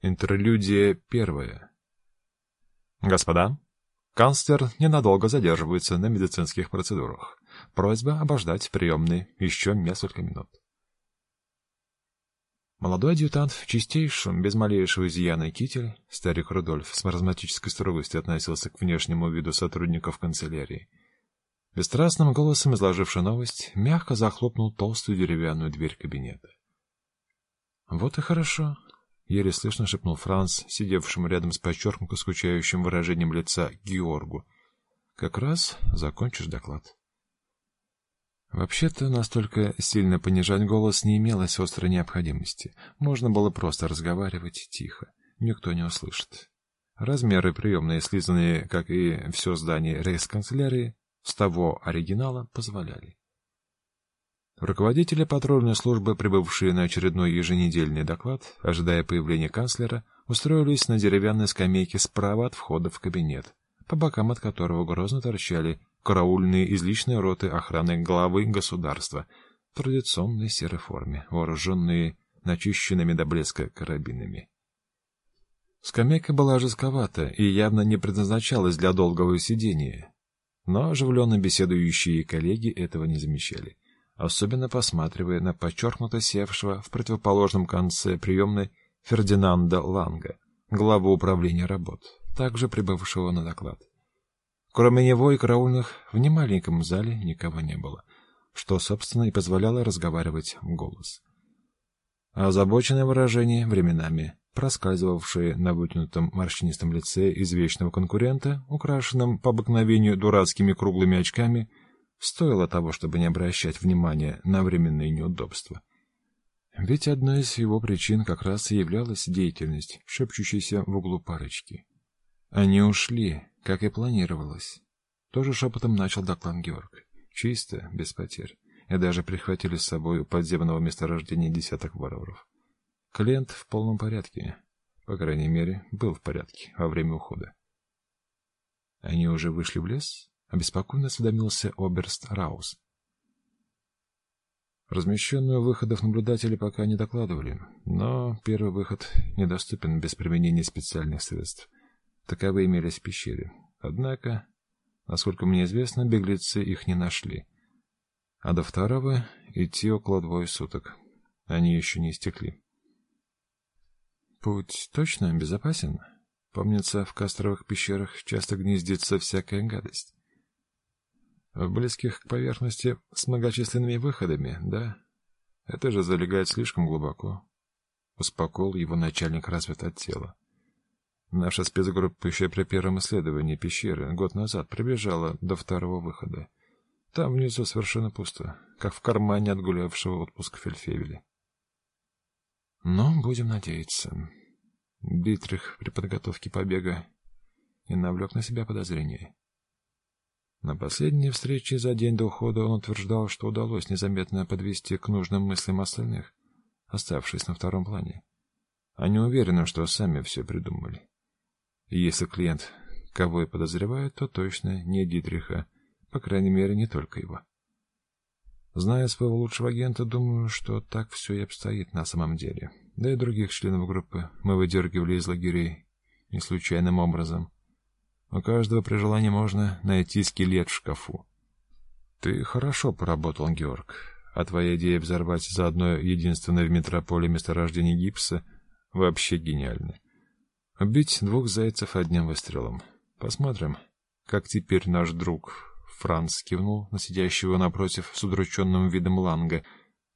Интерлюдия первая. Господа, канцлер ненадолго задерживается на медицинских процедурах. Просьба обождать приемной еще несколько минут. Молодой адъютант в чистейшем, без малейшего изъяна китель, старик Рудольф с маразматической строгостью относился к внешнему виду сотрудников канцелярии. Бесстрастным голосом изложивший новость, мягко захлопнул толстую деревянную дверь кабинета. «Вот и хорошо», Еле слышно шепнул Франц, сидевшему рядом с подчеркнуто скучающим выражением лица Георгу. «Как раз закончишь доклад». Вообще-то, настолько сильно понижать голос не имелось острой необходимости. Можно было просто разговаривать тихо. Никто не услышит. Размеры приемной, слизанные, как и все здание рейхсканцелярии, с того оригинала позволяли. Руководители патрульной службы, прибывшие на очередной еженедельный доклад, ожидая появления канцлера, устроились на деревянной скамейке справа от входа в кабинет, по бокам от которого грозно торчали караульные из личной роты охраны главы государства в традиционной серой форме, вооруженные начищенными до блеска карабинами. Скамейка была жестковата и явно не предназначалась для долгого сидения, но оживленно беседующие коллеги этого не замечали особенно посматривая на подчеркнуто севшего в противоположном конце приемной Фердинанда Ланга, главу управления работ, также прибывшего на доклад. Кроме него и караульных в немаленьком зале никого не было, что, собственно, и позволяло разговаривать в голос. Озабоченное выражение, временами проскальзывавшее на вытянутом морщинистом лице извечного конкурента, украшенном по обыкновению дурацкими круглыми очками, стоило того, чтобы не обращать внимания на временные неудобства. Ведь одной из его причин как раз и являлась деятельность, шепчущейся в углу парочки. Они ушли, как и планировалось. Тоже шепотом начал доклад Георг. Чисто, без потерь. И даже прихватили с собой у подземного месторождения десяток варваров. Клиент в полном порядке. По крайней мере, был в порядке во время ухода. Они уже вышли в лес? Обеспокоенно осведомился Оберст Раус. Размещенную выходов наблюдатели пока не докладывали, но первый выход недоступен без применения специальных средств. Таковые имелись в пещере. Однако, насколько мне известно, беглецы их не нашли. А до второго идти около двое суток. Они еще не истекли. Путь точно безопасен? Помнится, в кастровых пещерах часто гнездится всякая гадость. Близких к поверхности с многочисленными выходами, да? Это же залегает слишком глубоко. Успокоил его начальник разведотдела. Наша спецгруппа еще при первом исследовании пещеры год назад прибежала до второго выхода. Там внизу совершенно пусто, как в кармане отгулявшего отпуск Фельфевеля. Но будем надеяться. Битрих при подготовке побега не навлек на себя подозрения. На последней встрече за день до ухода он утверждал, что удалось незаметно подвести к нужным мыслям остальных, оставшись на втором плане. Они уверены, что сами все придумали. И если клиент кого и подозревает, то точно не Дитриха, по крайней мере, не только его. Зная своего лучшего агента, думаю, что так все и обстоит на самом деле. Да и других членов группы мы выдергивали из лагерей не случайным образом. У каждого при желании можно найти скелет в шкафу. Ты хорошо поработал, Георг. А твоя идея взорвать заодно единственное в метрополе месторождение гипса вообще гениальна. Убить двух зайцев одним выстрелом. Посмотрим, как теперь наш друг Франц кивнул на сидящего напротив с удрученным видом Ланга.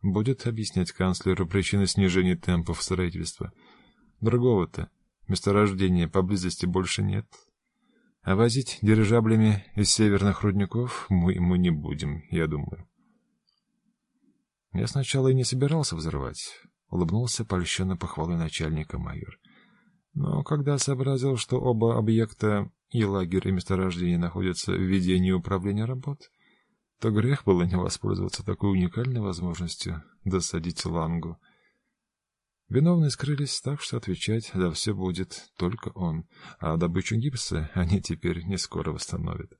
Будет объяснять канцлеру причины снижения темпов строительства. Другого-то месторождения поблизости больше нет. А возить дирижаблями из северных рудников мы мы не будем, я думаю. Я сначала и не собирался взрывать, улыбнулся польщенно похвалой начальника майор. Но когда сообразил, что оба объекта и лагерь, и месторождение находятся в ведении управления работ, то грех было не воспользоваться такой уникальной возможностью досадить лангу. Виновные скрылись так, что отвечать за все будет только он, а добычу гипса они теперь не скоро восстановят.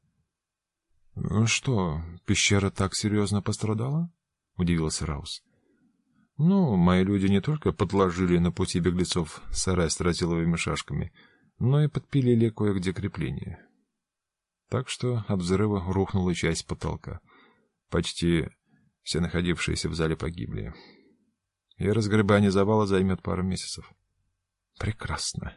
«Ну что, пещера так серьезно пострадала?» — удивился Раус. Ну, мои люди не только подложили на пути беглецов сарай с тротиловыми шашками, но и подпилили кое-где крепления. Так что от взрыва рухнула часть потолка. Почти все находившиеся в зале погибли. И разгребание завала займет пару месяцев. Прекрасно.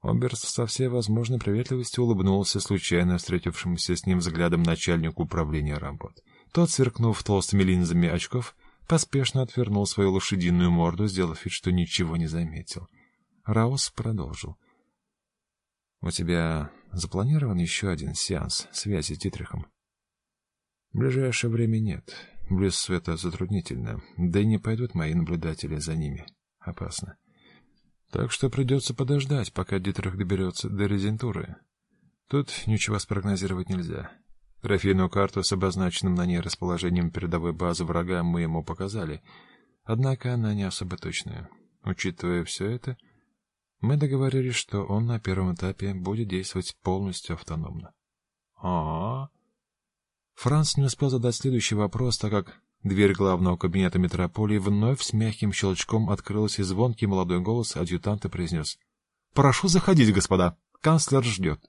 Оберст со всей возможной приветливостью улыбнулся случайно встретившемуся с ним взглядом начальнику управления работ. Тот, сверкнув толстыми линзами очков, поспешно отвернул свою лошадиную морду, сделав вид, что ничего не заметил. Раус продолжил. «У тебя запланирован еще один сеанс связи с Дитрихом?» «В ближайшее время нет. Близ света затруднительно, да и не пойдут мои наблюдатели за ними. Опасно. Так что придется подождать, пока Дитрих доберется до резентуры. Тут ничего спрогнозировать нельзя. Трофейную карту с обозначенным на ней расположением передовой базы врага мы ему показали, однако она не особо точная. Учитывая все это, мы договорились, что он на первом этапе будет действовать полностью автономно. А, -а, -а. Франц не успел задать следующий вопрос, так как дверь главного кабинета метрополии вновь с мягким щелчком открылась, и звонкий молодой голос адъютанта произнес. «Прошу заходить, господа. Канцлер ждет».